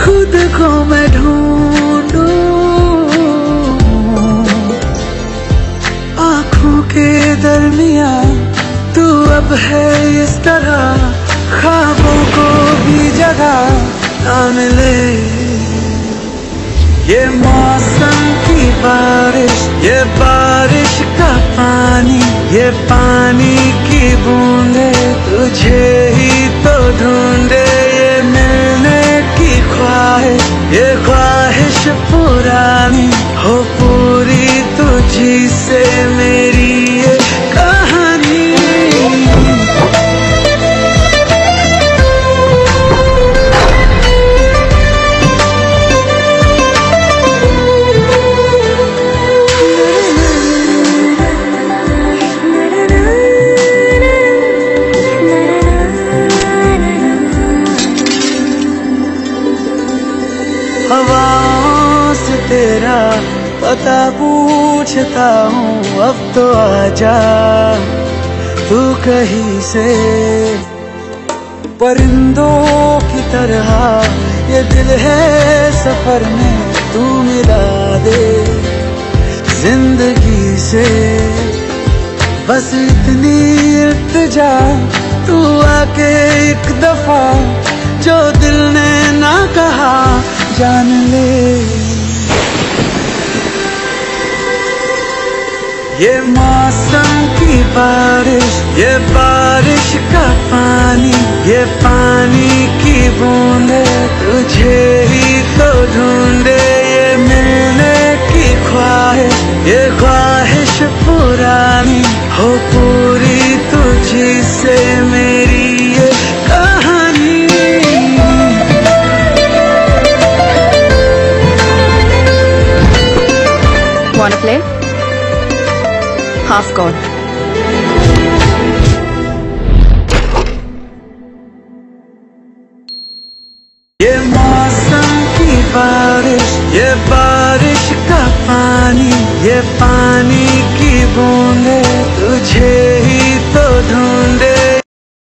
खुद को मैं ढूंढू। आँखों के दरमिया तू अब है इस तरह खाबों को भी जगह ना मिले ये मौसम की बारिश, ये बारिश का पानी, ये पानी की बूंदे, तुझे ही तो ढूंढे। पुरानी हो पूरी तुझी से मेरी ये कहानी। हवाओं से तेरा पता पूछता हूँ, अब तो आजा। तू कहीं से? परिंदों की तरह ये दिल है सफ़र में, तू मिला दे ज़िंदगी से। बस इतनी इल्तिजा तू आके एक दफ़ा, जो दिल ने ना कहा, जान ये मौसम की बारिश, ये बारिश का पानी, ये पानी की बूंदे, तुझे ही तो ढूंढे, ये मिलने की ख्वाहिश, ये ख्वाहिश पुरानी हो पूरी तुझी से मेरी ये कहानी play? Half court. ये मौसम की बारिश, ये बारिश का पानी, ये पानी की बूंदे, तुझे ही तो ढूंढे